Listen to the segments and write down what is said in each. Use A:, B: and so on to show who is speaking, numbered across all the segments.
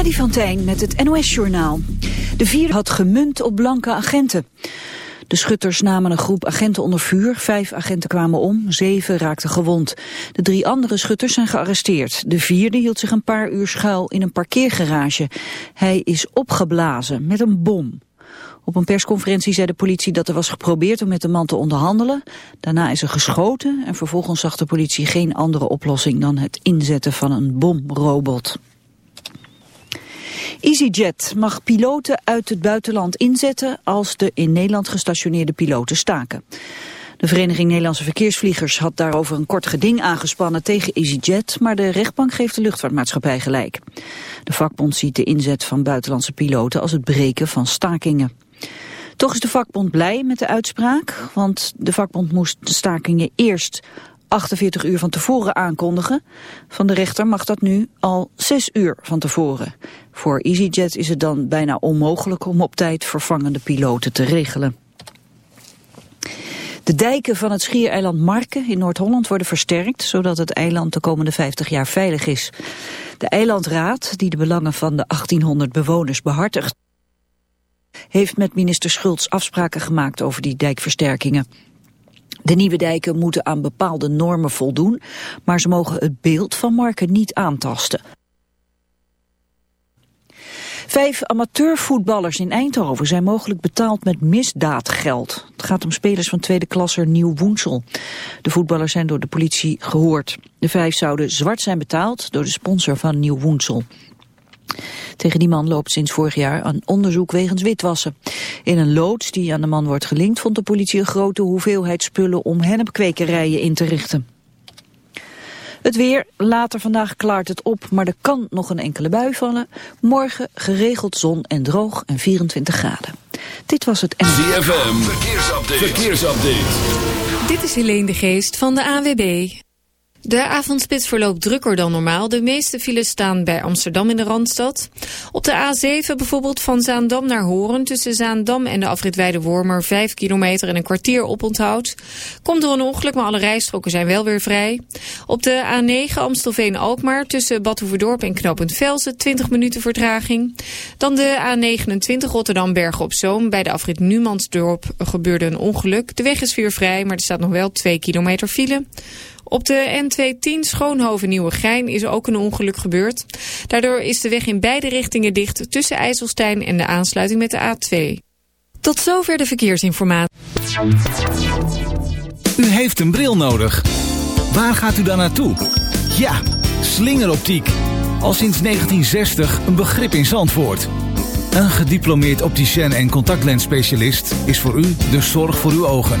A: Freddy van met het NOS-journaal. De vier had gemunt op blanke agenten. De schutters namen een groep agenten onder vuur. Vijf agenten kwamen om, zeven raakten gewond. De drie andere schutters zijn gearresteerd. De vierde hield zich een paar uur schuil in een parkeergarage. Hij is opgeblazen met een bom. Op een persconferentie zei de politie dat er was geprobeerd om met de man te onderhandelen. Daarna is er geschoten en vervolgens zag de politie geen andere oplossing dan het inzetten van een bomrobot. EasyJet mag piloten uit het buitenland inzetten als de in Nederland gestationeerde piloten staken. De Vereniging Nederlandse Verkeersvliegers had daarover een kort geding aangespannen tegen EasyJet, maar de rechtbank geeft de luchtvaartmaatschappij gelijk. De vakbond ziet de inzet van buitenlandse piloten als het breken van stakingen. Toch is de vakbond blij met de uitspraak, want de vakbond moest de stakingen eerst 48 uur van tevoren aankondigen. Van de rechter mag dat nu al 6 uur van tevoren. Voor EasyJet is het dan bijna onmogelijk om op tijd vervangende piloten te regelen. De dijken van het schiereiland Marken in Noord-Holland worden versterkt... zodat het eiland de komende 50 jaar veilig is. De eilandraad, die de belangen van de 1800 bewoners behartigt... heeft met minister Schultz afspraken gemaakt over die dijkversterkingen. De nieuwe dijken moeten aan bepaalde normen voldoen, maar ze mogen het beeld van Marken niet aantasten. Vijf amateurvoetballers in Eindhoven zijn mogelijk betaald met misdaadgeld. Het gaat om spelers van tweede klasser Nieuw Woensel. De voetballers zijn door de politie gehoord. De vijf zouden zwart zijn betaald door de sponsor van Nieuw Woensel. Tegen die man loopt sinds vorig jaar een onderzoek wegens witwassen. In een loods die aan de man wordt gelinkt vond de politie een grote hoeveelheid spullen om hennepkwekerijen in te richten. Het weer, later vandaag klaart het op, maar er kan nog een enkele bui vallen. Morgen geregeld zon en droog en 24 graden. Dit was het...
B: ZFM, verkeersupdate. verkeersupdate.
C: Dit is Helene de Geest van de AWB. De avondspits verloopt drukker dan normaal. De meeste files staan bij Amsterdam in de Randstad. Op de A7 bijvoorbeeld van Zaandam naar Horen... tussen Zaandam en de afrit Wormer 5 kilometer en een kwartier oponthoud. Komt door een ongeluk, maar alle rijstroken zijn wel weer vrij. Op de A9 Amstelveen-Alkmaar tussen Bad en Knopend Velsen... 20 minuten vertraging. Dan de A29 Rotterdam-Bergen-op-Zoom... bij de afrit Numansdorp gebeurde een ongeluk. De weg is weer vrij, maar er staat nog wel 2 kilometer file... Op de N210 Schoonhoven-Nieuwegein is ook een ongeluk gebeurd. Daardoor is de weg in beide richtingen dicht tussen IJsselstein en de aansluiting met de A2. Tot zover de verkeersinformatie.
D: U heeft een bril nodig. Waar gaat u dan naartoe? Ja, slingeroptiek. Al sinds 1960 een begrip in Zandvoort. Een gediplomeerd opticien en contactlensspecialist is voor u de zorg voor uw ogen.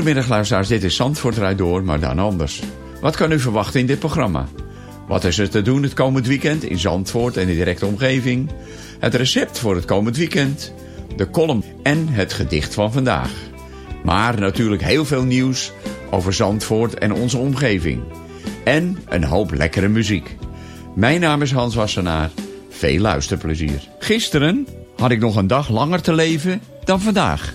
E: Goedemiddag luisteraars, dit is Zandvoort Rijd Door, maar dan anders. Wat kan u verwachten in dit programma? Wat is er te doen het komend weekend in Zandvoort en de directe omgeving? Het recept voor het komend weekend, de column en het gedicht van vandaag. Maar natuurlijk heel veel nieuws over Zandvoort en onze omgeving. En een hoop lekkere muziek. Mijn naam is Hans Wassenaar. Veel luisterplezier. Gisteren had ik nog een dag langer te leven dan vandaag.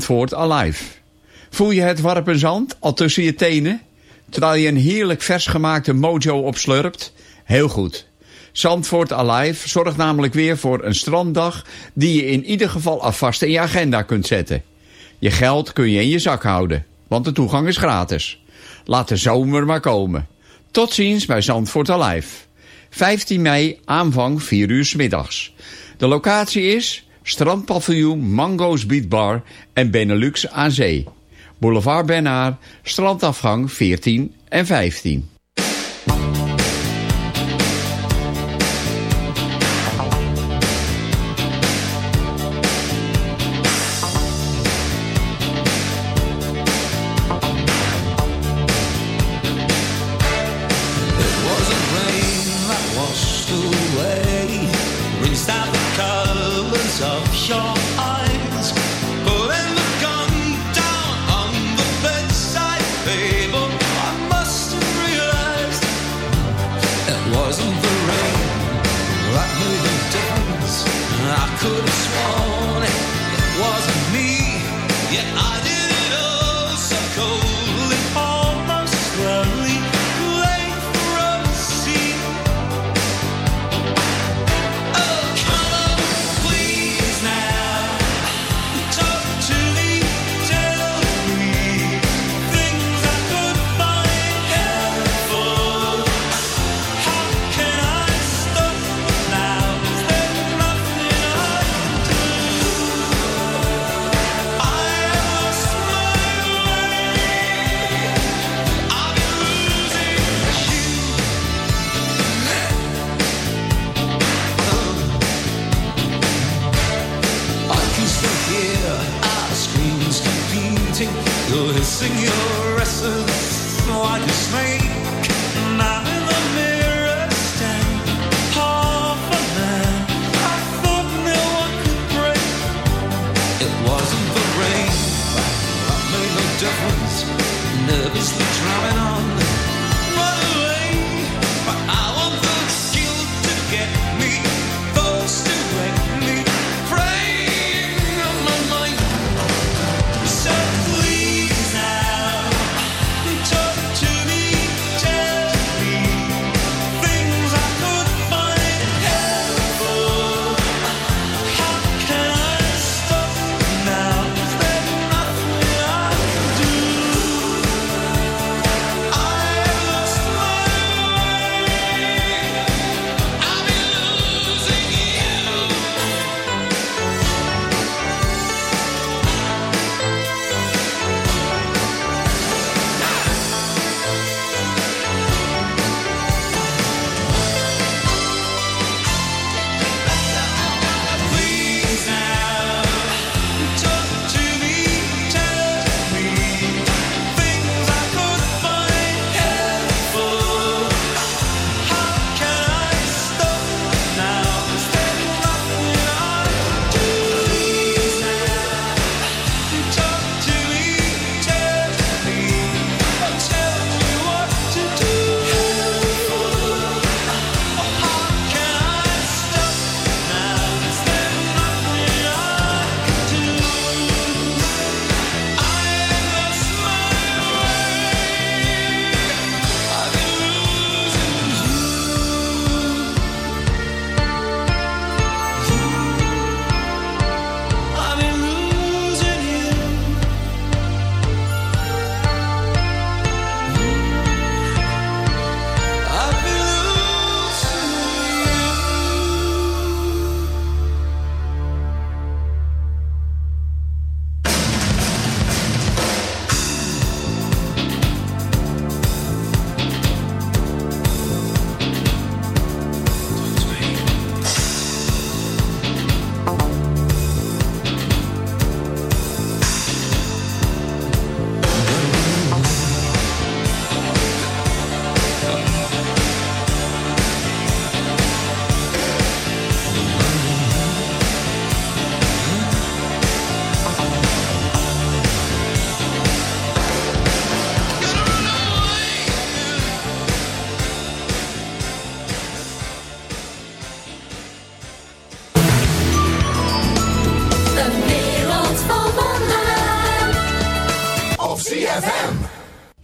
F: Zandvoort Alive. Voel je het warpen zand al tussen je tenen? Terwijl je een heerlijk vers gemaakte mojo opslurpt? Heel goed. Zandvoort Alive zorgt namelijk weer voor een stranddag... die je in ieder geval alvast in je agenda kunt zetten. Je geld kun je in je zak houden, want de toegang is gratis. Laat de zomer maar komen. Tot ziens bij Zandvoort Alive. 15 mei, aanvang 4 uur middags. De locatie is Strandpaviljoen Mango's Beat Bar en Benelux aan Zee. Boulevard Bernard, strandafgang 14 en 15.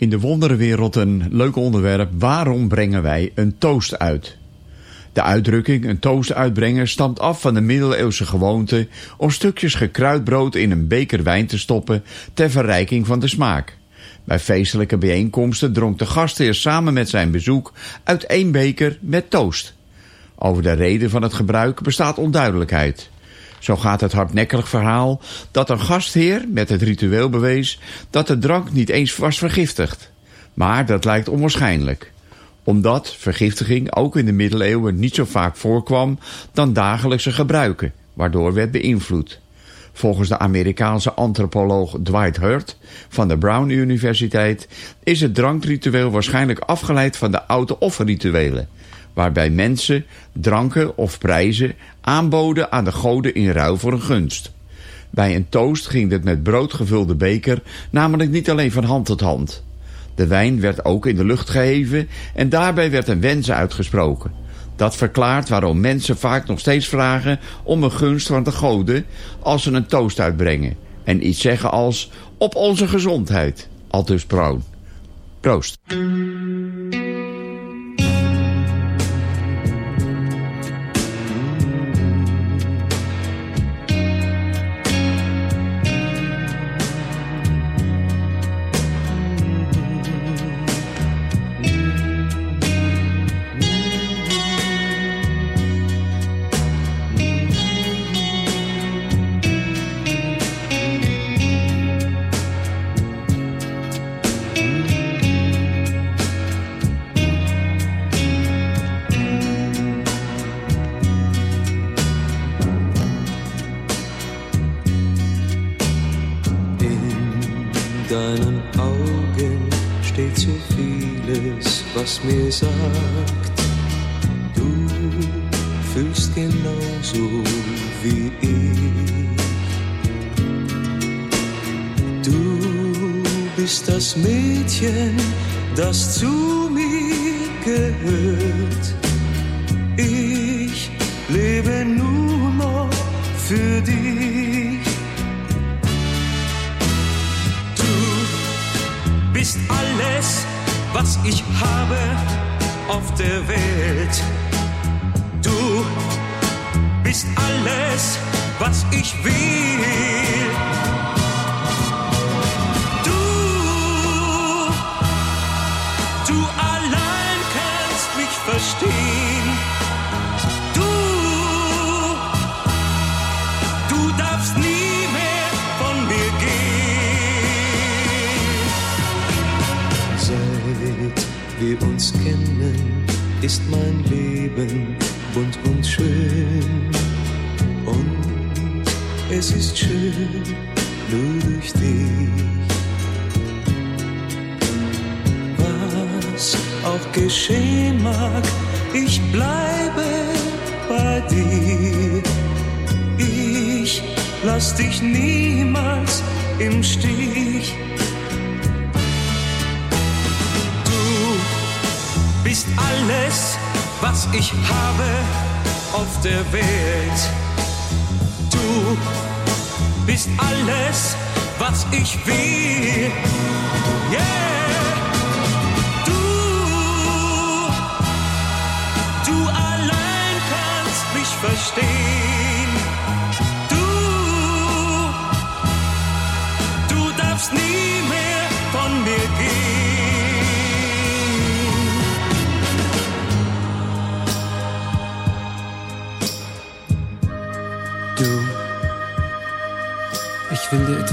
G: In
E: de wonderenwereld een leuk onderwerp. Waarom brengen wij een toast uit? De uitdrukking een toast uitbrengen stamt af van de middeleeuwse gewoonte om stukjes gekruid brood in een beker wijn te stoppen ter verrijking van de smaak. Bij feestelijke bijeenkomsten dronk de gastheer samen met zijn bezoek uit één beker met toast. Over de reden van het gebruik bestaat onduidelijkheid. Zo gaat het hardnekkig verhaal dat een gastheer met het ritueel bewees dat de drank niet eens was vergiftigd. Maar dat lijkt onwaarschijnlijk omdat vergiftiging ook in de middeleeuwen niet zo vaak voorkwam dan dagelijkse gebruiken, waardoor werd beïnvloed. Volgens de Amerikaanse antropoloog Dwight Hurt van de Brown Universiteit is het drankritueel waarschijnlijk afgeleid van de oude offerrituelen, waarbij mensen dranken of prijzen aanboden aan de goden in ruil voor een gunst. Bij een toast ging dit met brood gevulde beker namelijk niet alleen van hand tot hand. De wijn werd ook in de lucht geheven en daarbij werd een wens uitgesproken. Dat verklaart waarom mensen vaak nog steeds vragen om een gunst van de goden als ze een toast uitbrengen. En iets zeggen als op onze gezondheid. Aldus Brown. Proost.
F: Mir sagt, du fühlst genauso wie ich. Du bist das Mädchen, das zu mir gehört. Stich. Du bist alles, was ich habe auf der Welt. Du bist alles, was ich will. Yeah. Du, du allein kannst mich verstehen.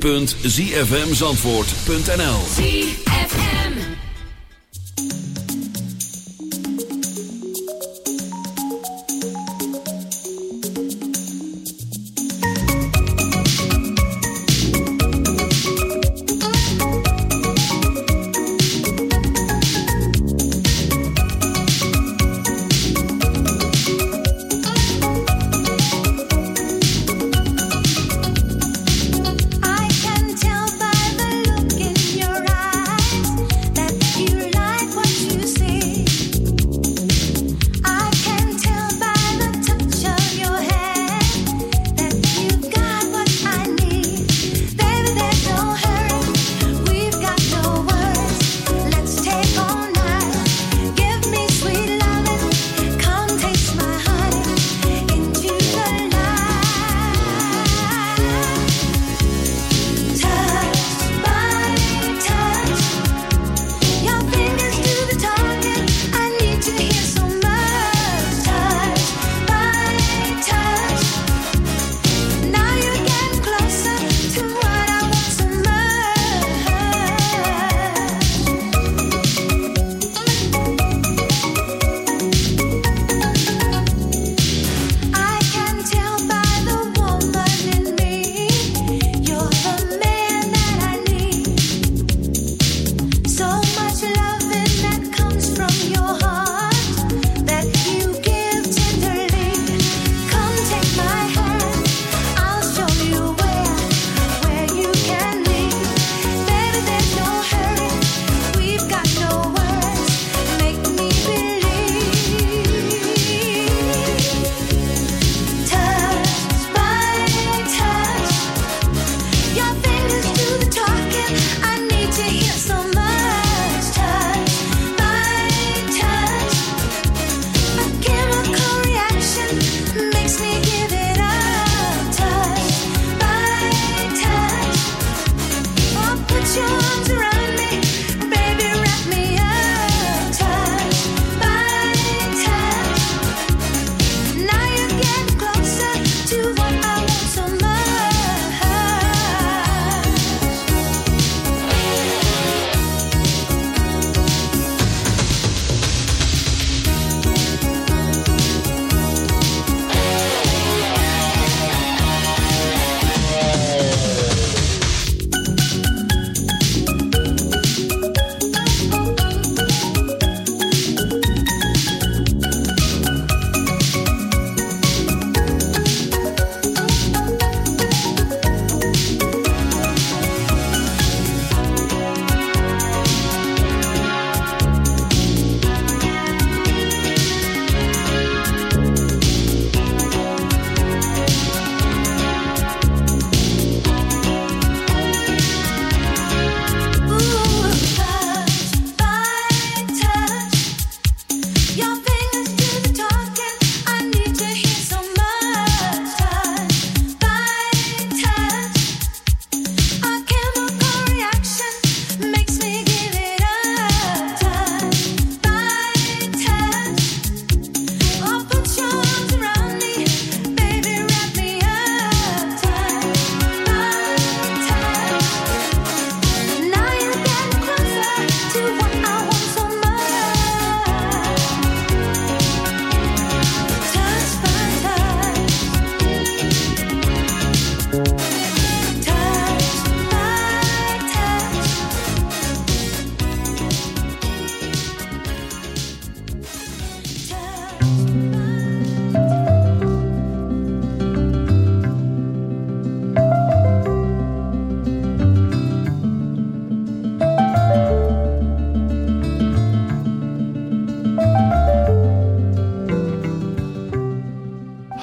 B: www.zfmzandvoort.nl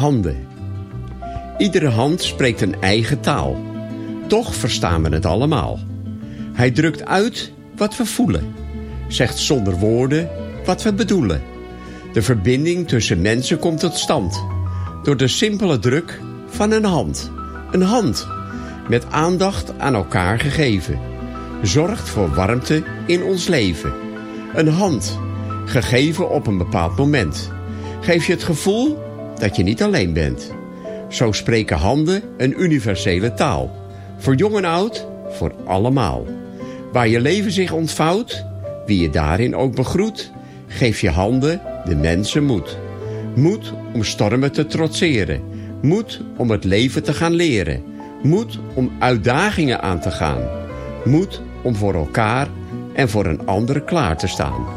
E: handen. Iedere hand spreekt een eigen taal. Toch verstaan we het allemaal. Hij drukt uit wat we voelen. Zegt zonder woorden wat we bedoelen. De verbinding tussen mensen komt tot stand. Door de simpele druk van een hand. Een hand, met aandacht aan elkaar gegeven. Zorgt voor warmte in ons leven. Een hand, gegeven op een bepaald moment. Geef je het gevoel dat je niet alleen bent. Zo spreken handen een universele taal. Voor jong en oud, voor allemaal. Waar je leven zich ontvouwt, wie je daarin ook begroet... geef je handen de mensen moed. Moed om stormen te trotseren. Moed om het leven te gaan leren. Moed om uitdagingen aan te gaan. Moed om voor elkaar en voor een ander klaar te staan.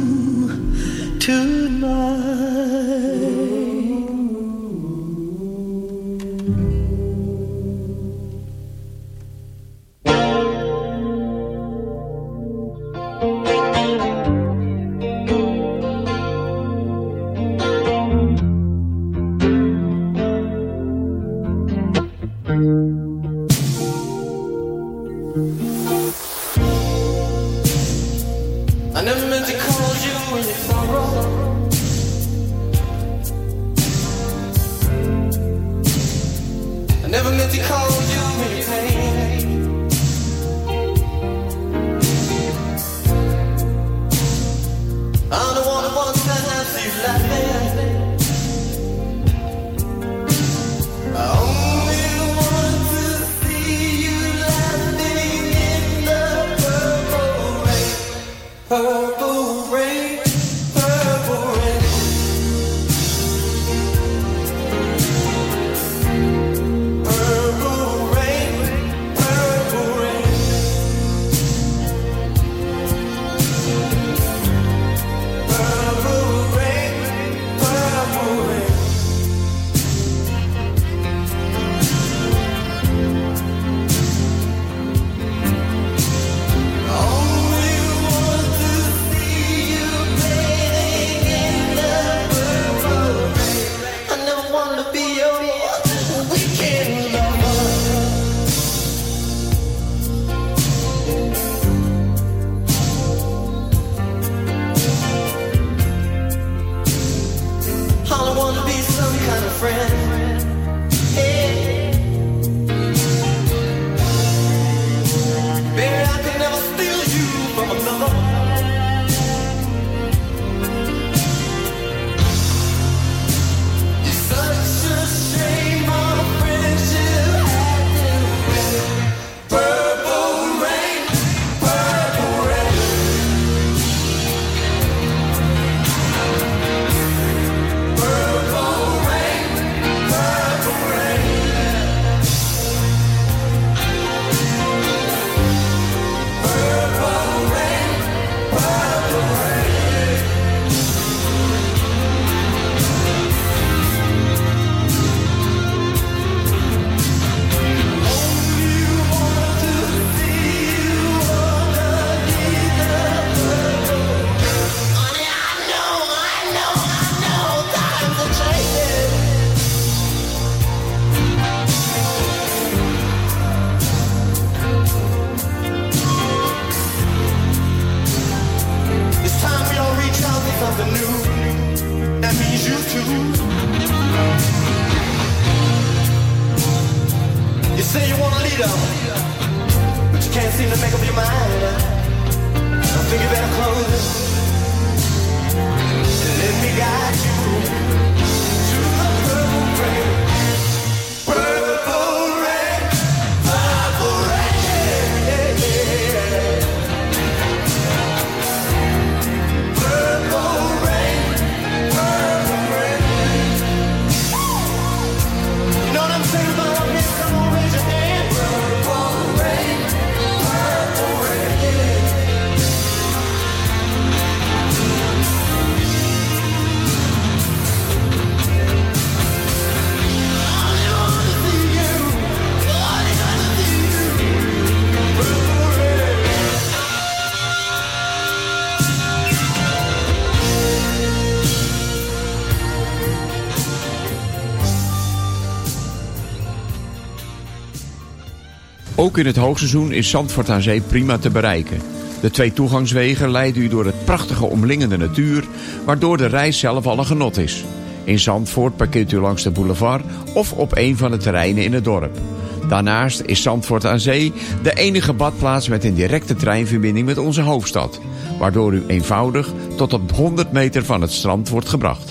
E: Ook in het hoogseizoen is Zandvoort aan Zee prima te bereiken. De twee toegangswegen leiden u door het prachtige omlingende natuur, waardoor de reis zelf al een genot is. In Zandvoort parkeert u langs de boulevard of op een van de terreinen in het dorp. Daarnaast is Zandvoort aan Zee de enige badplaats met een directe treinverbinding met onze hoofdstad, waardoor u eenvoudig tot op 100 meter van het strand wordt gebracht.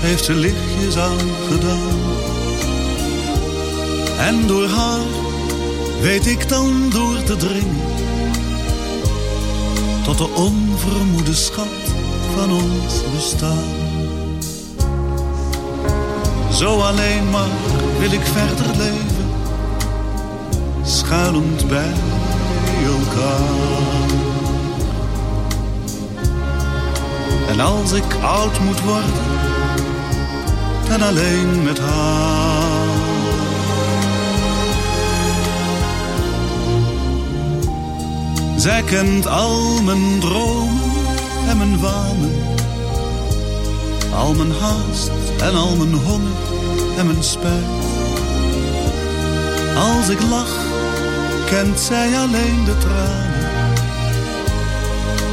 H: heeft ze lichtjes aan gedaan. En door haar weet ik dan door te dringen. Tot de onvermoede schat van ons bestaan. Zo alleen maar wil ik verder leven, schuilend bij elkaar. En als ik oud moet worden, dan alleen met haar. Zij kent al mijn dromen en mijn wanen. Al mijn haast en al mijn honger en mijn spijt. Als ik lach, kent zij alleen de tranen.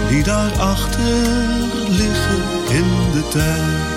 H: Die daarachter liggen in de tijd.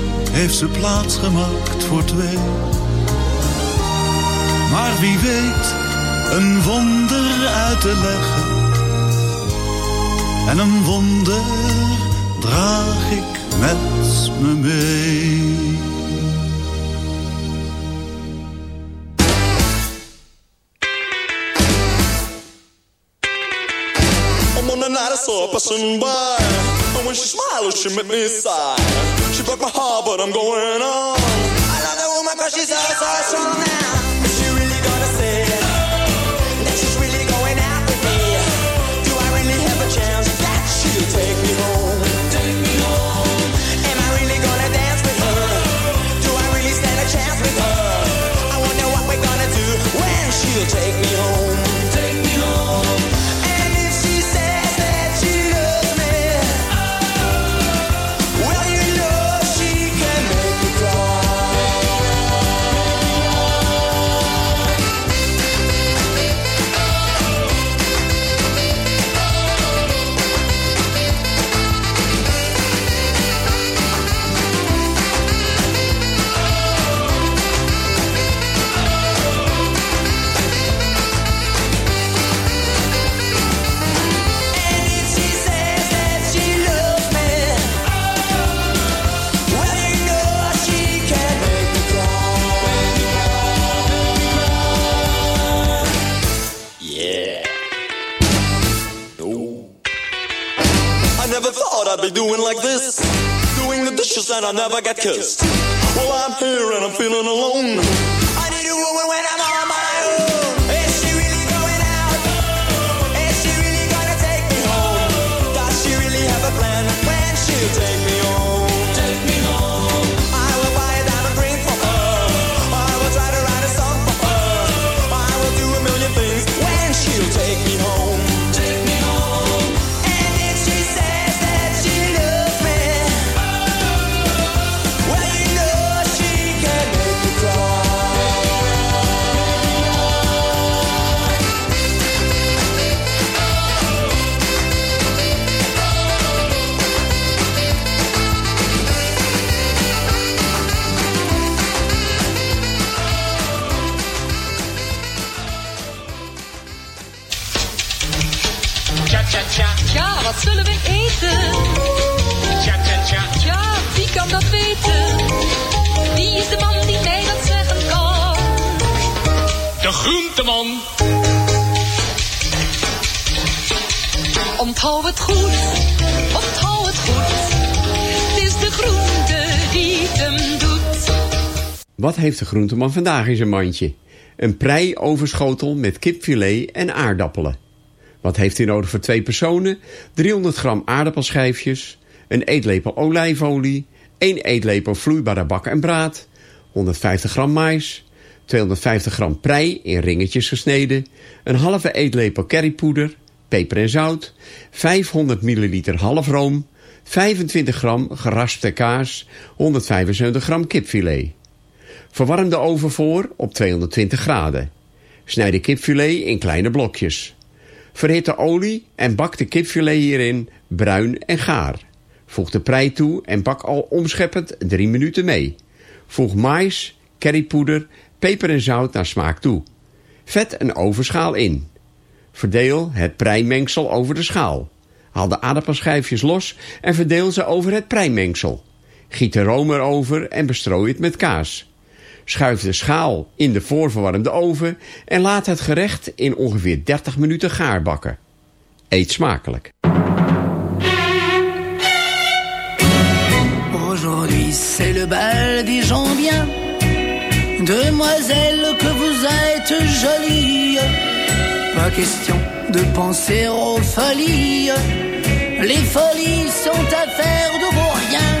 H: heeft ze plaats gemaakt voor twee. Maar wie weet, een wonder uit te leggen. En een wonder draag ik met me mee.
I: I saw a. She smiled, she made me sigh. She broke my heart, but I'm going on. I love that woman cause she's so, so strong now. She really gonna say that she's really going out with me? Do I really have a chance that she'll take me home? Take me home. Am I really gonna dance with her? Do I really stand a chance with her? I wonder what we're gonna do when she'll take me home. Doing like this. Doing the dishes and I never get kissed. Well, I'm here and I'm feeling alone. I need a woman when I'm
J: wat zullen we eten?
K: Tja, tja, tja.
J: Ja, wie kan dat weten? Wie is de man die mij dat zeggen kan?
K: De groenteman.
J: Onthoud het goed, onthoud het goed. Het is de groente die het hem doet.
E: Wat heeft de groenteman vandaag in zijn mandje? Een prei overschotel met kipfilet en aardappelen. Wat heeft hij nodig voor twee personen? 300 gram aardappelschijfjes, een eetlepel olijfolie, 1 eetlepel vloeibare bak en braad, 150 gram mais, 250 gram prei in ringetjes gesneden, een halve eetlepel currypoeder, peper en zout, 500 milliliter halfroom, 25 gram geraspte kaas, 175 gram kipfilet. Verwarm de oven voor op 220 graden. Snijd de kipfilet in kleine blokjes. Verhit de olie en bak de kipfilet hierin bruin en gaar. Voeg de prei toe en bak al omscheppend 3 minuten mee. Voeg mais, currypoeder, peper en zout naar smaak toe. Vet een ovenschaal in. Verdeel het preimengsel over de schaal. Haal de aardappelschijfjes los en verdeel ze over het preimengsel. Giet de room erover en bestrooi het met kaas. Schuif de schaal in de voorverwarmde oven en laat het gerecht in ongeveer 30 minuten gaar bakken. Eet smakelijk.
L: Aujourd'hui c'est le bal des gens bien. Demoiselle que vous êtes jolie. Pas question de penser aux folies. Les folies sont affaires de vos rien.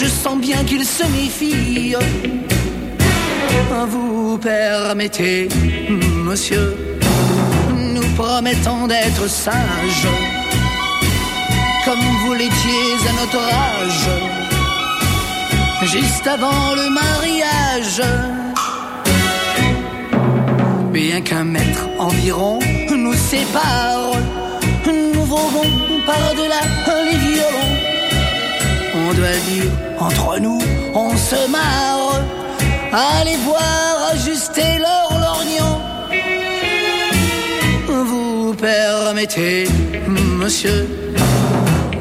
L: je sens bien qu'il se méfie. Vous permettez, monsieur, nous promettons d'être sages, comme vous l'étiez à notre âge, juste avant le mariage. Bien qu'un mètre environ nous sépare, nous volons par-delà. On doit dire, entre nous, on se marre. Allez voir ajuster leur lorgnon. Vous permettez, monsieur,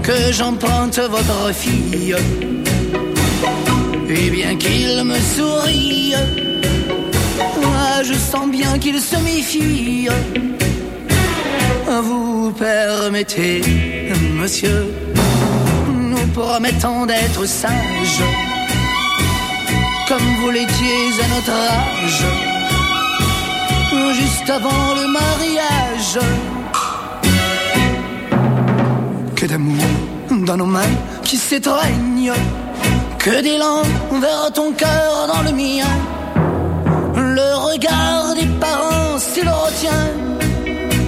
L: que j'emprunte votre fille. Et bien qu'il me sourie, moi je sens bien qu'il se méfie. Vous permettez, monsieur, nous promettons d'être sages, comme vous l'étiez à notre âge, juste avant le mariage. Que d'amour dans nos mains qui s'étreignent, que d'élan vers ton cœur dans le mien. Le regard des parents, s'il le retient,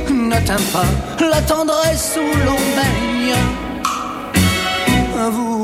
L: n'atteint pas la tendresse où l'on baigne.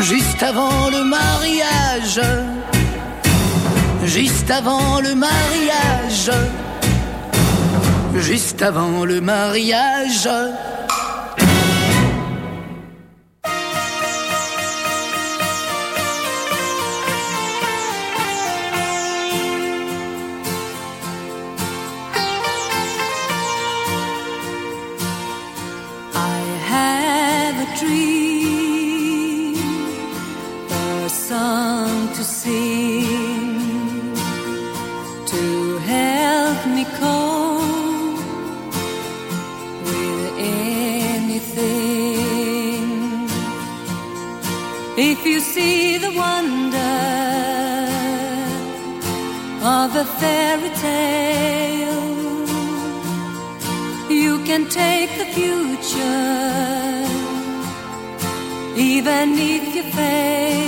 L: juste avant le mariage, juste avant le mariage, juste avant le mariage.
M: Fairy tale, you can take the future, even if you fail.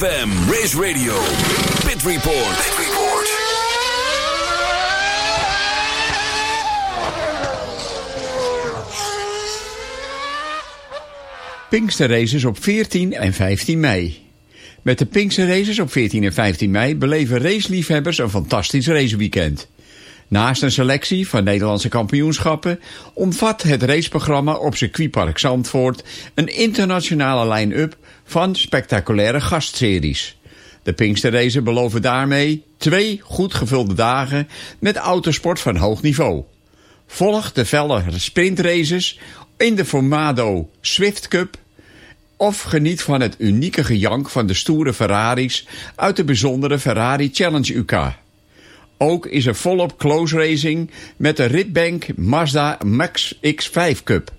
B: ZFM, Race Radio, Pit Report. Pit.
E: Pinksterraces op 14 en 15 mei. Met de Pinksterraces op 14 en 15 mei beleven raceliefhebbers een fantastisch raceweekend. Naast een selectie van Nederlandse kampioenschappen omvat het raceprogramma op circuitpark Zandvoort een internationale line-up van spectaculaire gastseries. De Pinksterraces beloven daarmee twee goed gevulde dagen met autosport van hoog niveau. Volg de felle sprintraces in de Formado Swift Cup of geniet van het unieke gejank van de stoere Ferraris uit de bijzondere Ferrari Challenge UK. Ook is er volop close racing met de Ritbank Mazda Max X5 Cup.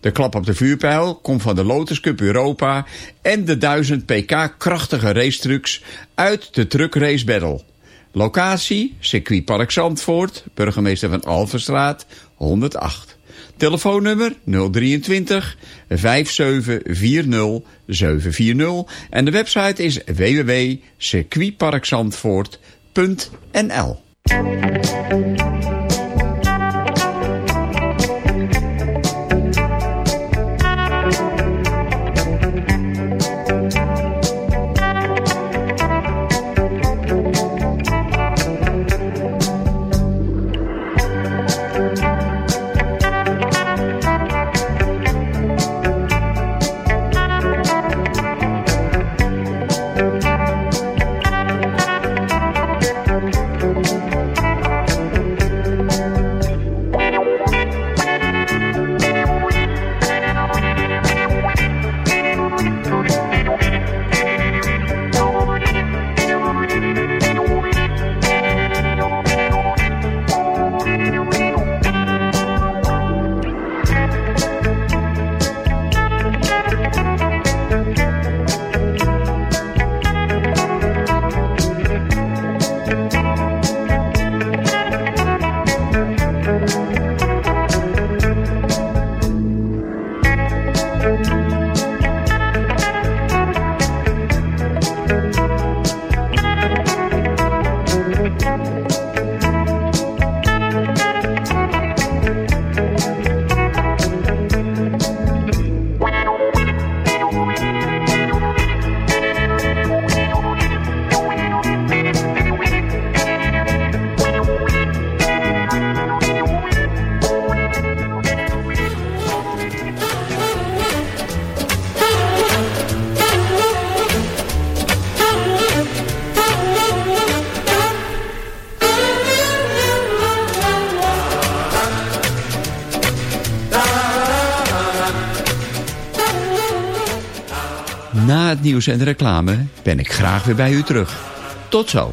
E: De klap op de vuurpijl komt van de Lotus Cup Europa en de 1000 pk krachtige racetrucks uit de Truck Race Battle. Locatie, circuitpark Zandvoort, burgemeester van Alverstraat, 108. Telefoonnummer 023 5740 740 en de website is www.circuitparkzandvoort.nl Na nieuws en reclame ben ik graag weer bij u terug. Tot zo.